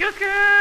Yusuke!